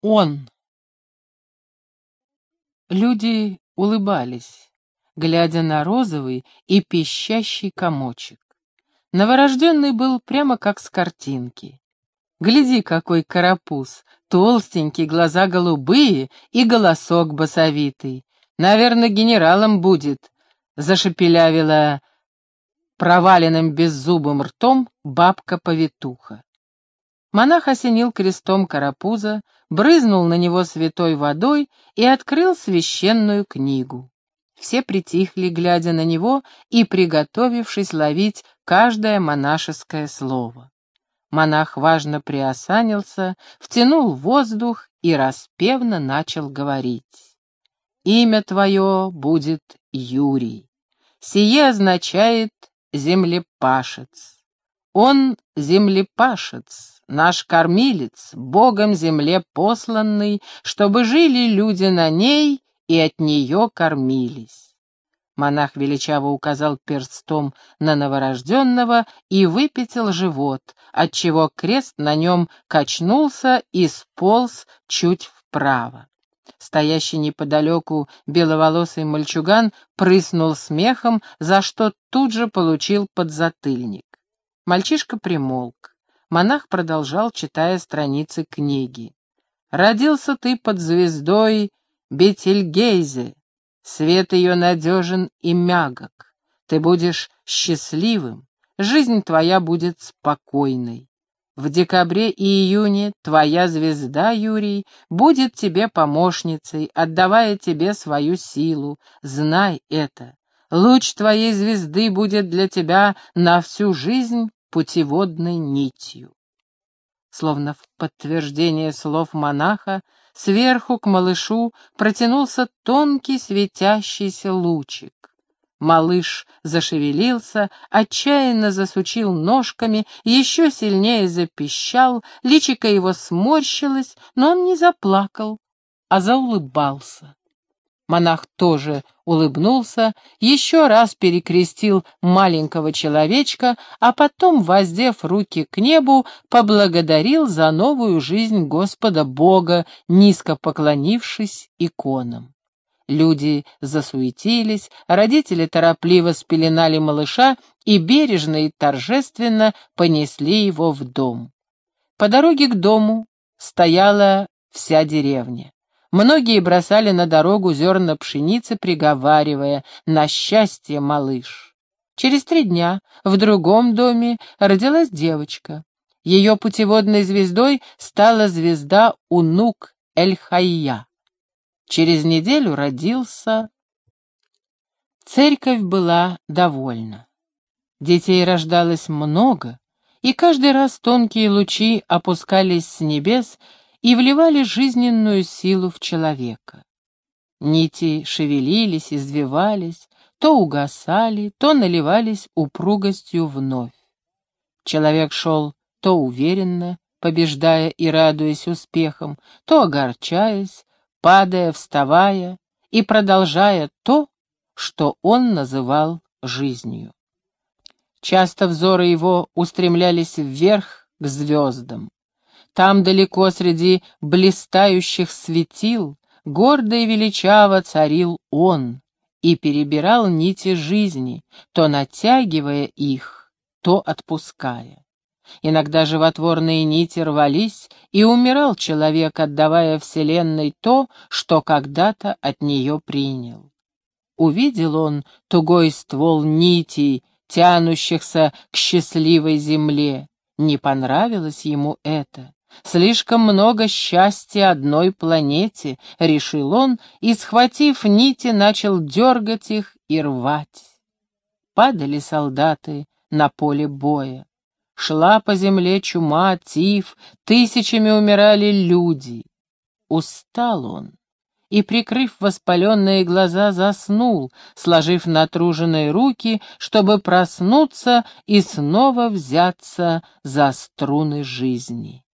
Он. Люди улыбались, глядя на розовый и пищащий комочек. Новорожденный был прямо как с картинки. Гляди, какой карапуз, толстенький, глаза голубые и голосок басовитый. Наверное, генералом будет, зашепелявила проваленным беззубым ртом бабка-повитуха. Монах осенил крестом карапуза, брызнул на него святой водой и открыл священную книгу. Все притихли, глядя на него и приготовившись ловить каждое монашеское слово. Монах важно приосанился, втянул воздух и распевно начал говорить. «Имя твое будет Юрий. Сие означает землепашец. Он землепашец, наш кормилец, Богом земле посланный, чтобы жили люди на ней и от нее кормились. Монах величаво указал перстом на новорожденного и выпятил живот, отчего крест на нем качнулся и сполз чуть вправо. Стоящий неподалеку беловолосый мальчуган прыснул смехом, за что тут же получил подзатыльник. Мальчишка примолк. Монах продолжал, читая страницы книги. «Родился ты под звездой Бетельгейзе. Свет ее надежен и мягок. Ты будешь счастливым, жизнь твоя будет спокойной. В декабре и июне твоя звезда, Юрий, будет тебе помощницей, отдавая тебе свою силу. Знай это. Луч твоей звезды будет для тебя на всю жизнь путеводной нитью. Словно в подтверждение слов монаха, сверху к малышу протянулся тонкий светящийся лучик. Малыш зашевелился, отчаянно засучил ножками, еще сильнее запищал, личико его сморщилось, но он не заплакал, а заулыбался. Монах тоже улыбнулся, еще раз перекрестил маленького человечка, а потом, воздев руки к небу, поблагодарил за новую жизнь Господа Бога, низко поклонившись иконам. Люди засуетились, родители торопливо спеленали малыша и бережно и торжественно понесли его в дом. По дороге к дому стояла вся деревня. Многие бросали на дорогу зерна пшеницы, приговаривая «На счастье, малыш!». Через три дня в другом доме родилась девочка. Ее путеводной звездой стала звезда Унук Эль-Хайя. Через неделю родился... Церковь была довольна. Детей рождалось много, и каждый раз тонкие лучи опускались с небес и вливали жизненную силу в человека. Нити шевелились, извивались, то угасали, то наливались упругостью вновь. Человек шел то уверенно, побеждая и радуясь успехам, то огорчаясь, падая, вставая и продолжая то, что он называл жизнью. Часто взоры его устремлялись вверх к звездам. Там далеко среди блистающих светил гордо и величаво царил он и перебирал нити жизни, то натягивая их, то отпуская. Иногда животворные нити рвались, и умирал человек, отдавая Вселенной то, что когда-то от нее принял. Увидел он тугой ствол нитей, тянущихся к счастливой земле. Не понравилось ему это. Слишком много счастья одной планете, решил он, и, схватив нити, начал дергать их и рвать. Падали солдаты на поле боя. Шла по земле чума, тиф, тысячами умирали люди. Устал он и, прикрыв воспаленные глаза, заснул, сложив натруженные руки, чтобы проснуться и снова взяться за струны жизни.